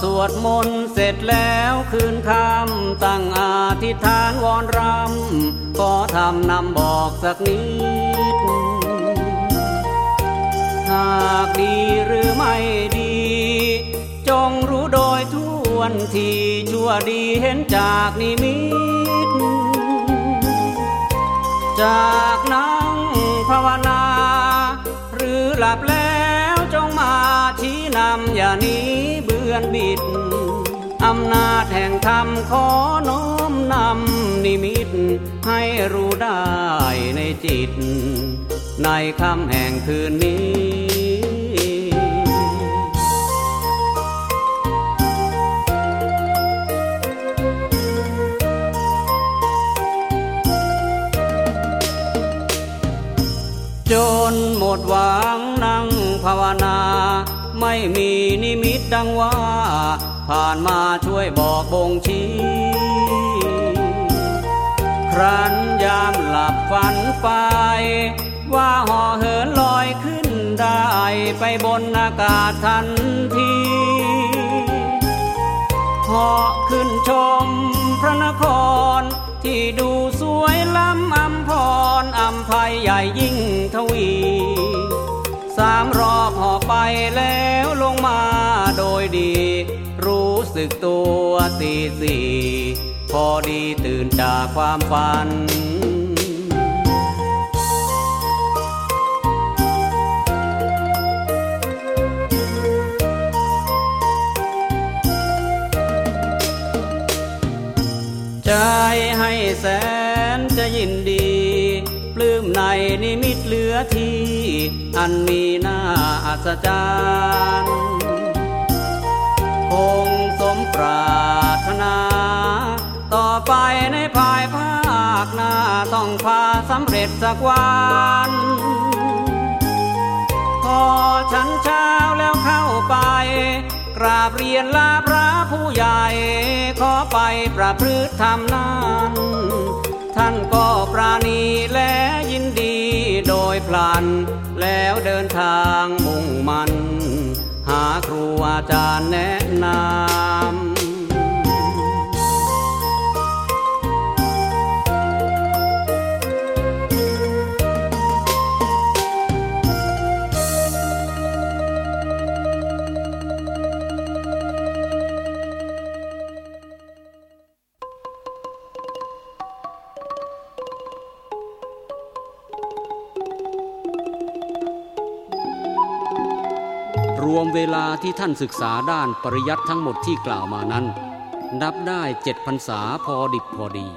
สวดมนต์เสร็จแล้วคืนคำตั้งอธิษฐานวอนรำขอทำนำบอกสักนิด หากดีหรือไม่ดี จงรู้โดยทวนทีชั่วดีเห็นจากนิมิต จากนั่งภาวนา หรือหลับแล้วจงมาชี้นำอย่านี้เบื อนบิด อำนาจแห่งธรรมขอน้อมนำนิมิต ให้รู้ได้ในจิต ในคำแห่งคืนนี้จนหมดหวังนั่งภาวนา ไม่มีนิมิตดังว่า ผ่านมาช่วยบอกบ่งชี้ ครั้นยามหลับฝันไป ว่าห่อเหินลอยขึ้นได้ไปบนอากาศทันทีเหาะขึ้นชมพระนคร ที่ดูสวยล้ำอำพรอำไพใหญ่ยิ่ง ไปแล้วลงมาโดยดี รู้สึกตัวตีสี่พอดีตื่นจากความฝันใจให้แส ในนิมิตเหลือที่ อันมีหน้าอัศจรรย์คงสมปรารถนา ต่อไปในภายภาคหน้าต้องพาสำเร็จสักวันพอฉันเช้าแล้วเข้าไป กราบเรียนลาพระผู้ใหญ่ ขอไปประพฤติธรรมนั้น ท่านก็ปราณีและยินดีโดยพลัน แล้วเดินทางมุ่งมัน หาครูอาจารย์แนะนำ รวมเวลาที่ท่านศึกษาด้านปริยัติทั้งหมดที่กล่าวมานั้น นับได้เจ็ดพรรษาพอดิบพอดี